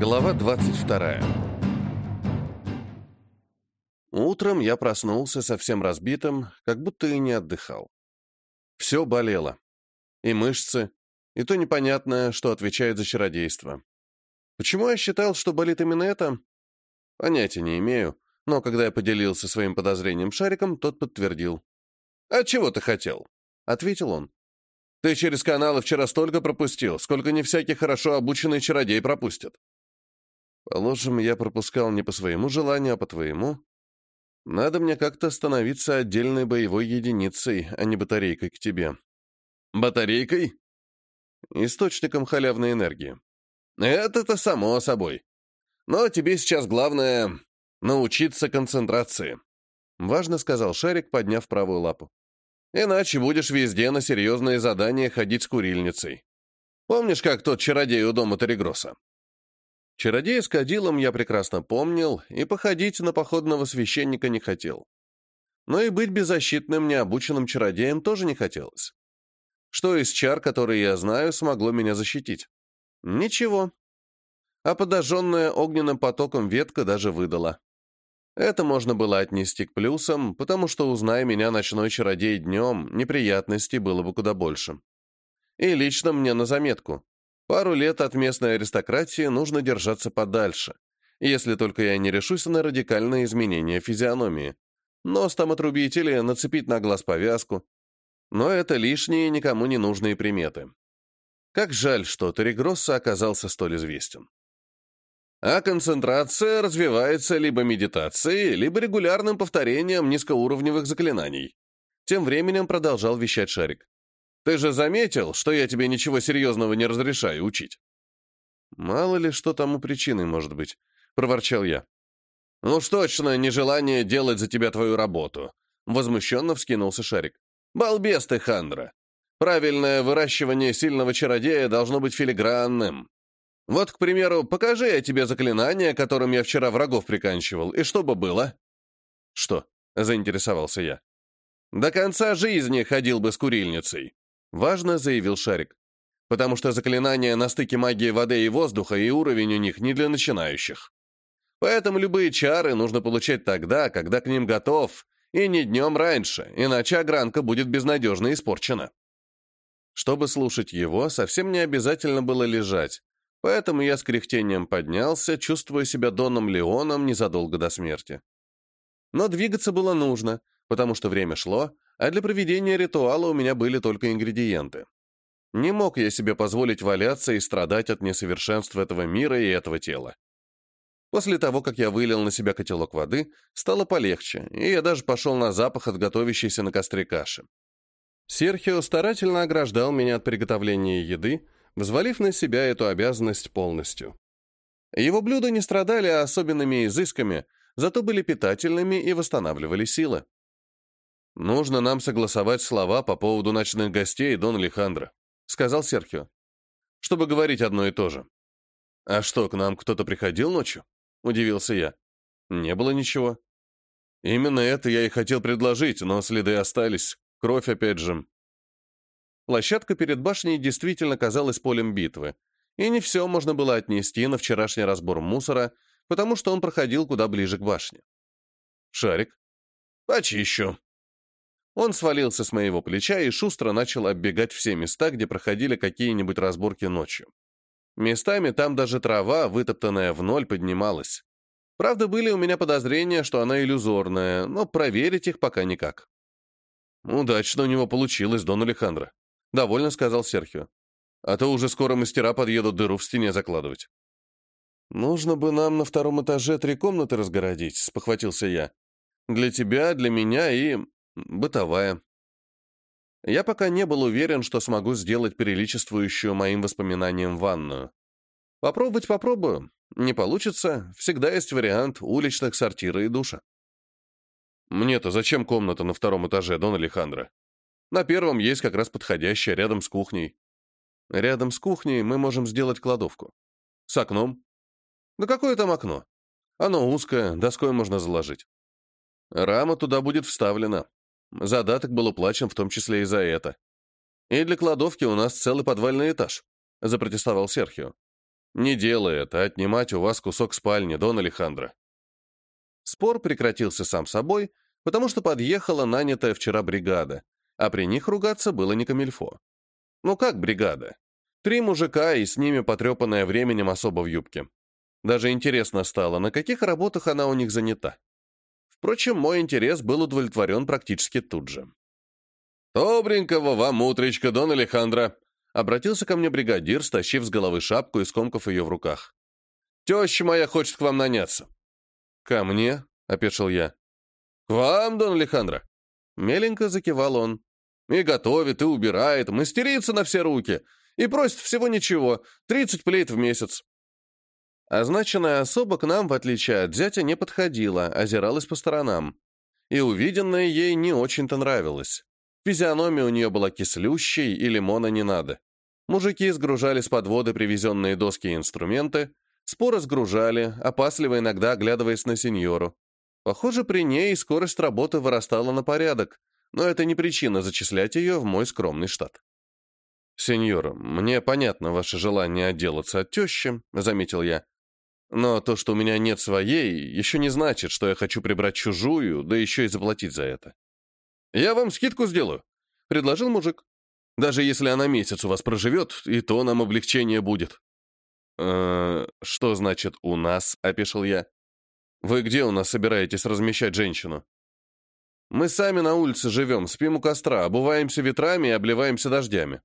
Глава 22. Утром я проснулся совсем разбитым, как будто и не отдыхал. Все болело. И мышцы, и то непонятное, что отвечает за чародейство. Почему я считал, что болит именно это? Понятия не имею, но когда я поделился своим подозрением шариком, тот подтвердил. «А чего ты хотел?» — ответил он. «Ты через каналы вчера столько пропустил, сколько не всякий хорошо обученный чародей пропустит. Положим, я пропускал не по своему желанию, а по твоему. Надо мне как-то становиться отдельной боевой единицей, а не батарейкой к тебе. Батарейкой? Источником халявной энергии. Это-то само собой. Но тебе сейчас главное — научиться концентрации. Важно, сказал Шарик, подняв правую лапу. Иначе будешь везде на серьезные задания ходить с курильницей. Помнишь, как тот чародей у дома Терегроса? Чародея с кадилом я прекрасно помнил и походить на походного священника не хотел. Но и быть беззащитным, необученным чародеем тоже не хотелось. Что из чар, которые я знаю, смогло меня защитить? Ничего. А подожженная огненным потоком ветка даже выдала. Это можно было отнести к плюсам, потому что, узная меня ночной чародей днем, неприятностей было бы куда больше. И лично мне на заметку. Пару лет от местной аристократии нужно держаться подальше, если только я не решусь на радикальное изменение физиономии. Нос там отрубить или нацепить на глаз повязку. Но это лишние, никому не нужные приметы. Как жаль, что Торигросса оказался столь известен. А концентрация развивается либо медитацией, либо регулярным повторением низкоуровневых заклинаний. Тем временем продолжал вещать Шарик. Ты же заметил, что я тебе ничего серьезного не разрешаю учить?» «Мало ли, что тому причиной может быть», — проворчал я. «Ну уж точно нежелание делать за тебя твою работу», — возмущенно вскинулся Шарик. «Балбес ты, Хандра. Правильное выращивание сильного чародея должно быть филигранным. Вот, к примеру, покажи я тебе заклинание, которым я вчера врагов приканчивал, и что бы было?» «Что?» — заинтересовался я. «До конца жизни ходил бы с курильницей. Важно, заявил Шарик. Потому что заклинания на стыке магии воды и воздуха и уровень у них не для начинающих. Поэтому любые чары нужно получать тогда, когда к ним готов, и не днем раньше, иначе огранка будет безнадежно испорчена. Чтобы слушать его, совсем не обязательно было лежать, поэтому я с кряхтением поднялся, чувствуя себя Доном Леоном незадолго до смерти. Но двигаться было нужно, потому что время шло, а для проведения ритуала у меня были только ингредиенты. Не мог я себе позволить валяться и страдать от несовершенства этого мира и этого тела. После того, как я вылил на себя котелок воды, стало полегче, и я даже пошел на запах от готовящейся на костре каши. Серхио старательно ограждал меня от приготовления еды, взвалив на себя эту обязанность полностью. Его блюда не страдали особенными изысками, зато были питательными и восстанавливали силы. «Нужно нам согласовать слова по поводу ночных гостей Дон Алехандро», — сказал Серхио, «чтобы говорить одно и то же». «А что, к нам кто-то приходил ночью?» — удивился я. «Не было ничего». «Именно это я и хотел предложить, но следы остались. Кровь опять же». Площадка перед башней действительно казалась полем битвы, и не все можно было отнести на вчерашний разбор мусора, потому что он проходил куда ближе к башне. «Шарик?» «Почищу», он свалился с моего плеча и шустро начал оббегать все места, где проходили какие-нибудь разборки ночью. Местами там даже трава, вытоптанная в ноль, поднималась. Правда, были у меня подозрения, что она иллюзорная, но проверить их пока никак. «Удачно у него получилось, Дон Алехандро», — довольно сказал Серхио. «А то уже скоро мастера подъедут дыру в стене закладывать». «Нужно бы нам на втором этаже три комнаты разгородить», — спохватился я. «Для тебя, для меня и бытовая. Я пока не был уверен, что смогу сделать приличествующую моим воспоминаниям ванную. Попробовать попробую. Не получится, всегда есть вариант уличных сортира и душа. Мне-то зачем комната на втором этаже, Дон Алехандро? На первом есть как раз подходящая, рядом с кухней. Рядом с кухней мы можем сделать кладовку. С окном. Да какое там окно? Оно узкое, доской можно заложить. Рама туда будет вставлена, Задаток был уплачен в том числе и за это. И для кладовки у нас целый подвальный этаж, запротестовал Серхио. Не делай это, отнимать у вас кусок спальни, Дон Алехандро. Спор прекратился сам собой, потому что подъехала нанятая вчера бригада, а при них ругаться было не камильфо. Ну как бригада? Три мужика и с ними потрепанная временем особо в юбке. Даже интересно стало, на каких работах она у них занята. Впрочем, мой интерес был удовлетворен практически тут же. «Добренького вам утречка, Дон Алехандро!» Обратился ко мне бригадир, стащив с головы шапку и скомкав ее в руках. «Теща моя хочет к вам наняться». «Ко мне?» — опешил я. «К вам, Дон Алехандро!» Меленько закивал он. «И готовит, и убирает, мастерится на все руки, и просит всего ничего, тридцать плейт в месяц. Означенная особа к нам, в отличие от зятя, не подходила, озиралась по сторонам. И увиденное ей не очень-то нравилось. Физиономия у нее была кислющей, и лимона не надо. Мужики сгружали с подводы привезенные доски и инструменты, споры сгружали, опасливо иногда оглядываясь на сеньору. Похоже, при ней скорость работы вырастала на порядок, но это не причина зачислять ее в мой скромный штат. «Сеньор, мне понятно ваше желание отделаться от тещи», — заметил я. Но то, что у меня нет своей, еще не значит, что я хочу прибрать чужую, да еще и заплатить за это. «Я вам скидку сделаю», — предложил мужик. «Даже если она месяц у вас проживет, и то нам облегчение будет». «Э что значит «у нас», — опешил я. «Вы где у нас собираетесь размещать женщину?» «Мы сами на улице живем, спим у костра, обуваемся ветрами и обливаемся дождями».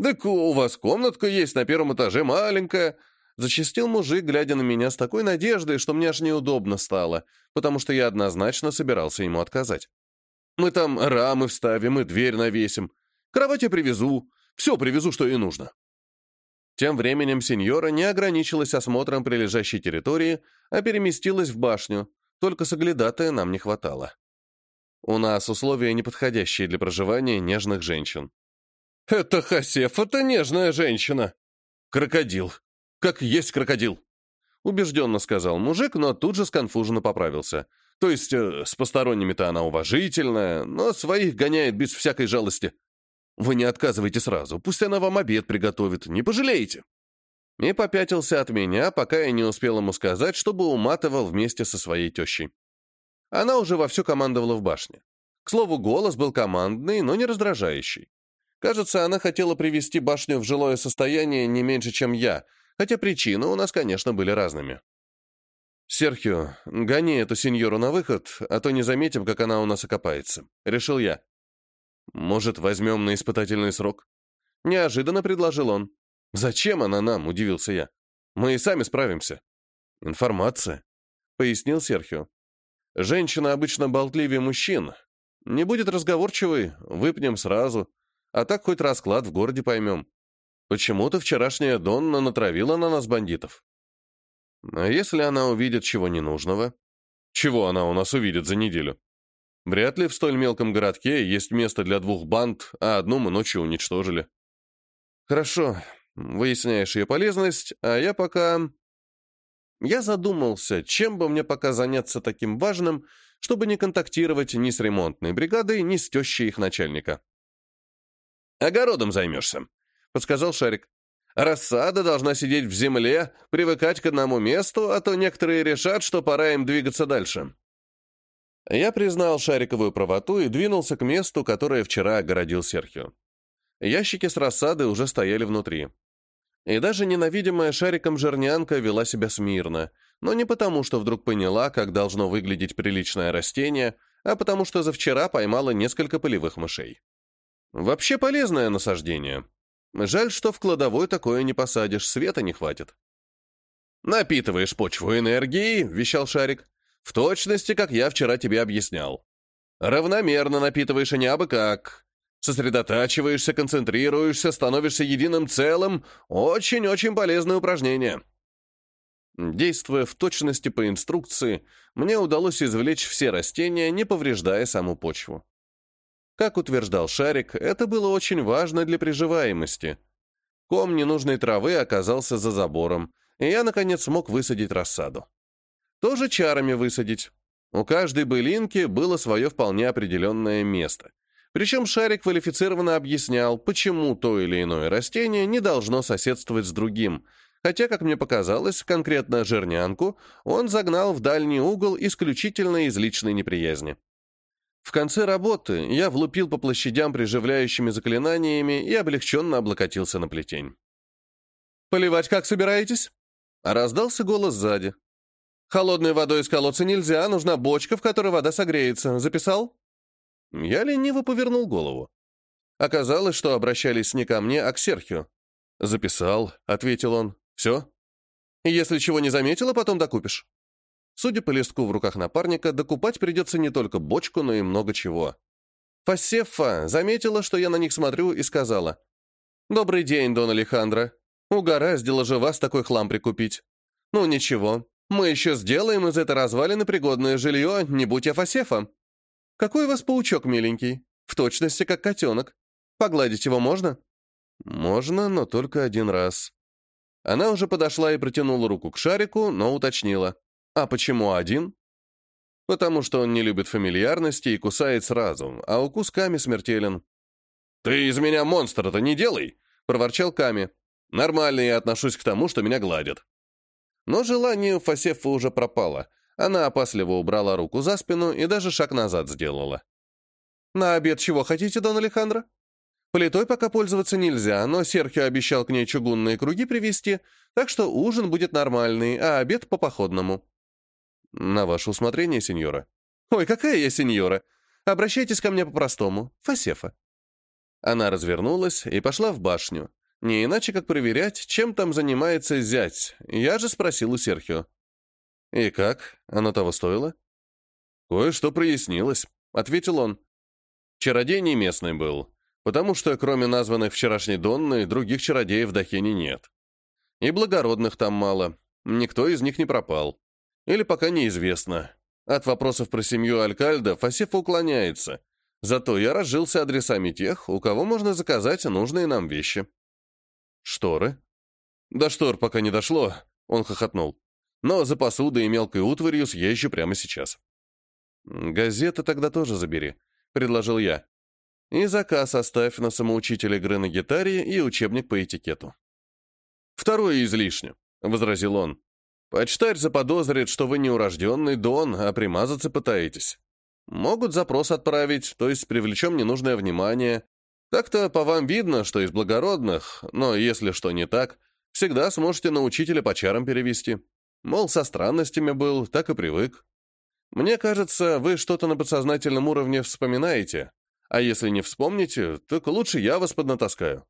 «Так у вас комнатка есть на первом этаже, маленькая», Зачастил мужик, глядя на меня с такой надеждой, что мне аж неудобно стало, потому что я однозначно собирался ему отказать. «Мы там рамы вставим и дверь навесим. Кровать я привезу. Все привезу, что и нужно». Тем временем сеньора не ограничилась осмотром прилежащей территории, а переместилась в башню, только соглядатая нам не хватало. У нас условия неподходящие для проживания нежных женщин. «Это Хасеф, это нежная женщина!» «Крокодил!» Как есть крокодил!» Убежденно сказал мужик, но тут же сконфуженно поправился. То есть, э, с посторонними-то она уважительная, но своих гоняет без всякой жалости. Вы не отказывайте сразу, пусть она вам обед приготовит, не пожалеете. И попятился от меня, пока я не успел ему сказать, чтобы уматывал вместе со своей тещей. Она уже вовсю командовала в башне. К слову, голос был командный, но не раздражающий. Кажется, она хотела привести башню в жилое состояние не меньше, чем я, хотя причины у нас, конечно, были разными. «Серхио, гони эту сеньору на выход, а то не заметим, как она у нас окопается», — решил я. «Может, возьмем на испытательный срок?» Неожиданно предложил он. «Зачем она нам?» — удивился я. «Мы и сами справимся». «Информация», — пояснил Серхио. «Женщина обычно болтливее мужчин. Не будет разговорчивой, выпнем сразу, а так хоть расклад в городе поймем. Почему-то вчерашняя Донна натравила на нас бандитов. А если она увидит чего ненужного? Чего она у нас увидит за неделю? Вряд ли в столь мелком городке есть место для двух банд, а одну мы ночью уничтожили. Хорошо, выясняешь ее полезность, а я пока... Я задумался, чем бы мне пока заняться таким важным, чтобы не контактировать ни с ремонтной бригадой, ни с тещей их начальника. «Огородом займешься», — подсказал Шарик. «Рассада должна сидеть в земле, привыкать к одному месту, а то некоторые решат, что пора им двигаться дальше». Я признал Шариковую правоту и двинулся к месту, которое вчера огородил Серхио. Ящики с рассадой уже стояли внутри. И даже ненавидимая Шариком жернянка вела себя смирно, но не потому, что вдруг поняла, как должно выглядеть приличное растение, а потому что за вчера поймала несколько полевых мышей. Вообще полезное насаждение. Жаль, что в кладовой такое не посадишь, света не хватит. «Напитываешь почву энергией», — вещал Шарик, «в точности, как я вчера тебе объяснял. Равномерно напитываешь, а не абы как. Сосредотачиваешься, концентрируешься, становишься единым целым. Очень-очень полезное упражнение». Действуя в точности по инструкции, мне удалось извлечь все растения, не повреждая саму почву. Как утверждал Шарик, это было очень важно для приживаемости. Ком ненужной травы оказался за забором, и я, наконец, смог высадить рассаду. Тоже чарами высадить. У каждой былинки было свое вполне определенное место. Причем Шарик квалифицированно объяснял, почему то или иное растение не должно соседствовать с другим, хотя, как мне показалось, конкретно жирнянку он загнал в дальний угол исключительно из личной неприязни. В конце работы я влупил по площадям приживляющими заклинаниями и облегченно облокотился на плетень. «Поливать как собираетесь?» Раздался голос сзади. «Холодной водой из колодца нельзя, нужна бочка, в которой вода согреется. Записал?» Я лениво повернул голову. Оказалось, что обращались не ко мне, а к Серхио. «Записал», — ответил он. «Все?» «Если чего не заметила, потом докупишь». Судя по листку в руках напарника, докупать придется не только бочку, но и много чего. Фассефа заметила, что я на них смотрю, и сказала. «Добрый день, Дон Алехандро. Угораздило же вас такой хлам прикупить. Ну ничего, мы еще сделаем из этой развалины пригодное жилье, не будь я Фасефа. Какой у вас паучок миленький, в точности как котенок. Погладить его можно?» «Можно, но только один раз». Она уже подошла и протянула руку к шарику, но уточнила. А почему один? Потому что он не любит фамильярности и кусает сразу, а укус Ками смертелен. «Ты из меня монстра-то не делай!» — проворчал Ками. «Нормально я отношусь к тому, что меня гладят». Но желание Фасефа уже пропало. Она опасливо убрала руку за спину и даже шаг назад сделала. «На обед чего хотите, Дон Алехандро?» Плитой пока пользоваться нельзя, но Серхио обещал к ней чугунные круги привезти, так что ужин будет нормальный, а обед по походному. «На ваше усмотрение, сеньора». «Ой, какая я сеньора! Обращайтесь ко мне по-простому. Фасефа». Она развернулась и пошла в башню. Не иначе, как проверять, чем там занимается зять. Я же спросил у Серхио. «И как? Оно того стоило?» «Кое-что прояснилось», — ответил он. «Чародей не местный был, потому что кроме названных вчерашней Донны, других чародеев в Дахене нет. И благородных там мало, никто из них не пропал. Или пока неизвестно. От вопросов про семью Алькальда Фасифа уклоняется. Зато я разжился адресами тех, у кого можно заказать нужные нам вещи. Шторы? До штор пока не дошло, он хохотнул. Но за посудой и мелкой утварью съезжу прямо сейчас. Газеты тогда тоже забери, предложил я. И заказ оставь на самоучитель игры на гитаре и учебник по этикету. Второе излишне, возразил он. Почтарь заподозрит, что вы не урожденный Дон, а примазаться пытаетесь. Могут запрос отправить, то есть привлечем ненужное внимание. Так-то по вам видно, что из благородных, но если что не так, всегда сможете на учителя по чарам перевести. Мол, со странностями был, так и привык. Мне кажется, вы что-то на подсознательном уровне вспоминаете, а если не вспомните, так лучше я вас поднатаскаю.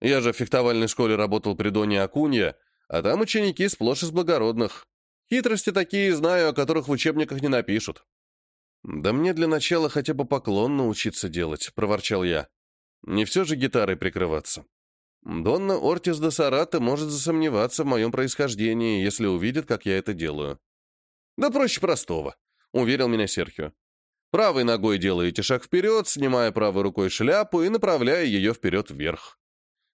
Я же в фехтовальной школе работал при Доне Акунья, а там ученики сплошь из благородных. Хитрости такие знаю, о которых в учебниках не напишут. «Да мне для начала хотя бы поклон научиться делать», — проворчал я. «Не все же гитарой прикрываться. Донна Ортис де Сарата может засомневаться в моем происхождении, если увидит, как я это делаю». «Да проще простого», — уверил меня Серхио. «Правой ногой делаете шаг вперед, снимая правой рукой шляпу и направляя ее вперед вверх.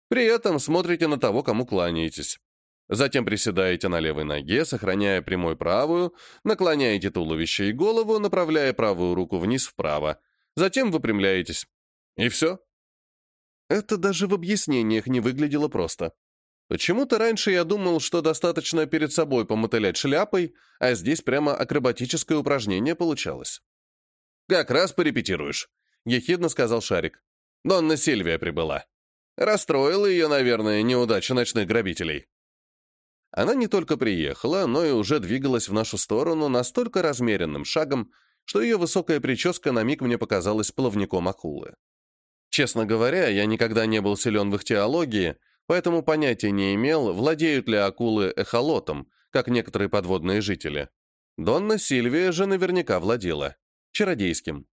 При этом смотрите на того, кому кланяетесь. Затем приседаете на левой ноге, сохраняя прямой правую, наклоняете туловище и голову, направляя правую руку вниз вправо. Затем выпрямляетесь. И все. Это даже в объяснениях не выглядело просто. Почему-то раньше я думал, что достаточно перед собой помотылять шляпой, а здесь прямо акробатическое упражнение получалось. «Как раз порепетируешь», — ехидно сказал Шарик. «Донна Сильвия прибыла. Расстроила ее, наверное, неудача ночных грабителей». Она не только приехала, но и уже двигалась в нашу сторону настолько размеренным шагом, что ее высокая прическа на миг мне показалась плавником акулы. Честно говоря, я никогда не был силен в их теологии, поэтому понятия не имел, владеют ли акулы эхолотом, как некоторые подводные жители. Донна Сильвия же наверняка владела. Чародейским.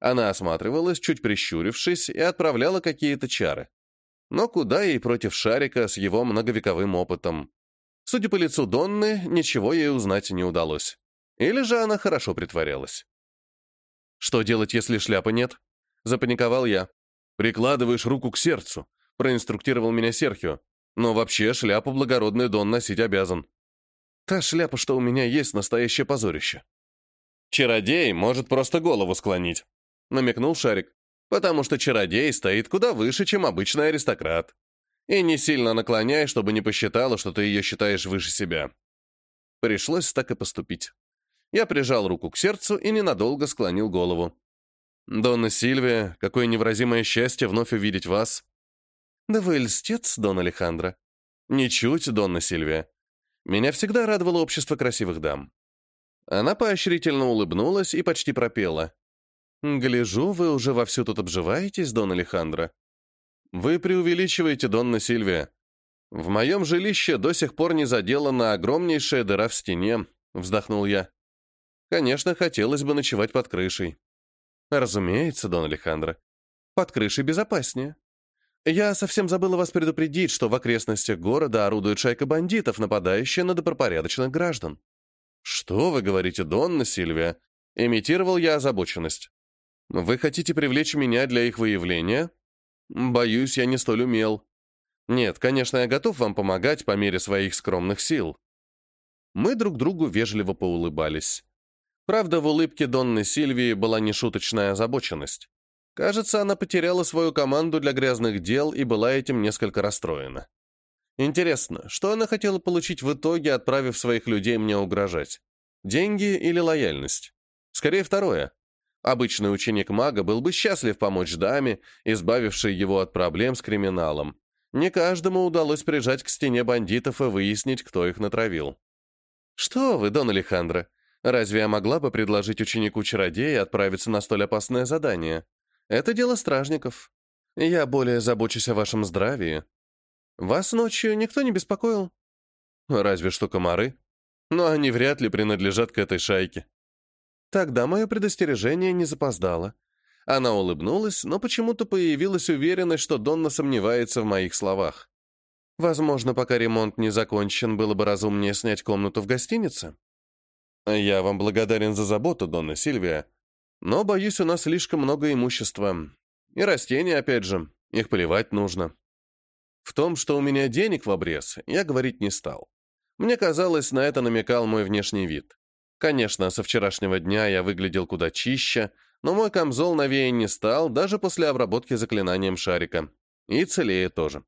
Она осматривалась, чуть прищурившись, и отправляла какие-то чары. Но куда ей против шарика с его многовековым опытом? Судя по лицу Донны, ничего ей узнать не удалось. Или же она хорошо притворялась. «Что делать, если шляпы нет?» Запаниковал я. «Прикладываешь руку к сердцу», — проинструктировал меня Серхио. «Но вообще шляпу благородный Дон носить обязан». «Та шляпа, что у меня есть, настоящее позорище». «Чародей может просто голову склонить», — намекнул Шарик. Потому что чародей стоит куда выше, чем обычный аристократ. И не сильно наклоняй, чтобы не посчитала, что ты ее считаешь выше себя. Пришлось так и поступить. Я прижал руку к сердцу и ненадолго склонил голову. «Донна Сильвия, какое невразимое счастье вновь увидеть вас!» «Да вы льстец, Дон Алехандро!» «Ничуть, Донна Сильвия. Меня всегда радовало общество красивых дам». Она поощрительно улыбнулась и почти пропела. «Гляжу, вы уже вовсю тут обживаетесь, Дон Алехандро». «Вы преувеличиваете, Донна Сильвия. В моем жилище до сих пор не заделана огромнейшая дыра в стене», — вздохнул я. «Конечно, хотелось бы ночевать под крышей». «Разумеется, Дон Алехандро. Под крышей безопаснее. Я совсем забыла вас предупредить, что в окрестностях города орудует шайка бандитов, нападающая на добропорядочных граждан». «Что вы говорите, Донна Сильвия?» Имитировал я озабоченность. «Вы хотите привлечь меня для их выявления?» «Боюсь, я не столь умел. Нет, конечно, я готов вам помогать по мере своих скромных сил». Мы друг другу вежливо поулыбались. Правда, в улыбке Донны Сильвии была нешуточная озабоченность. Кажется, она потеряла свою команду для грязных дел и была этим несколько расстроена. Интересно, что она хотела получить в итоге, отправив своих людей мне угрожать? Деньги или лояльность? Скорее второе. Обычный ученик мага был бы счастлив помочь даме, избавившей его от проблем с криминалом. Не каждому удалось прижать к стене бандитов и выяснить, кто их натравил. «Что вы, Дон Алехандро, Разве я могла бы предложить ученику-чародея отправиться на столь опасное задание? Это дело стражников. Я более забочусь о вашем здравии. Вас ночью никто не беспокоил? Разве что комары. Но они вряд ли принадлежат к этой шайке. Тогда мое предостережение не запоздало. Она улыбнулась, но почему-то появилась уверенность, что Донна сомневается в моих словах. Возможно, пока ремонт не закончен, было бы разумнее снять комнату в гостинице. «Я вам благодарен за заботу, Донна Сильвия, но, боюсь, у нас слишком много имущества. И растения, опять же, их поливать нужно». В том, что у меня денег в обрез, я говорить не стал. Мне казалось, на это намекал мой внешний вид. Конечно, со вчерашнего дня я выглядел куда чище, но мой камзол новее не стал, даже после обработки заклинанием шарика. И целее тоже.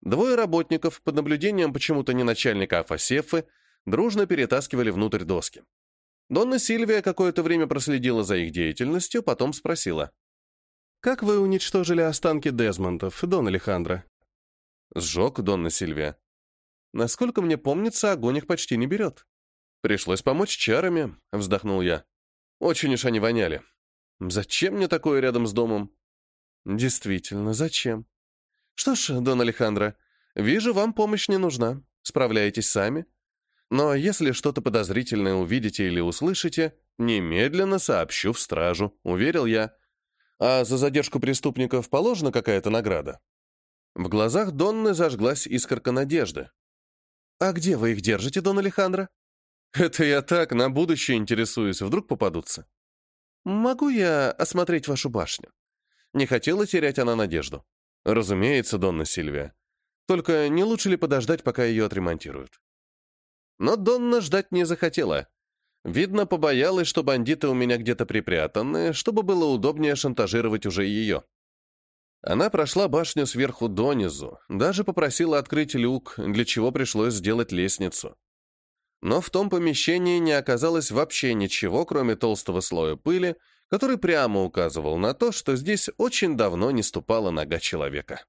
Двое работников, под наблюдением почему-то не начальника Афасефы, дружно перетаскивали внутрь доски. Донна Сильвия какое-то время проследила за их деятельностью, потом спросила. «Как вы уничтожили останки Дезмондов, Дон Алехандро?» «Сжег, Донна Сильвия. Насколько мне помнится, огонь их почти не берет. Пришлось помочь чарами», — вздохнул я. «Очень уж они воняли. Зачем мне такое рядом с домом?» «Действительно, зачем?» «Что ж, Дон Алехандро, вижу, вам помощь не нужна. Справляетесь сами. Но если что-то подозрительное увидите или услышите, немедленно сообщу в стражу, уверил я. А за задержку преступников положена какая-то награда? В глазах Донны зажглась искорка надежды. «А где вы их держите, Дон Алехандро?» «Это я так, на будущее интересуюсь, вдруг попадутся». «Могу я осмотреть вашу башню?» Не хотела терять она надежду. «Разумеется, Донна Сильвия. Только не лучше ли подождать, пока ее отремонтируют?» Но Донна ждать не захотела. Видно, побоялась, что бандиты у меня где-то припрятаны, чтобы было удобнее шантажировать уже ее. Она прошла башню сверху донизу, даже попросила открыть люк, для чего пришлось сделать лестницу. Но в том помещении не оказалось вообще ничего, кроме толстого слоя пыли, который прямо указывал на то, что здесь очень давно не ступала нога человека.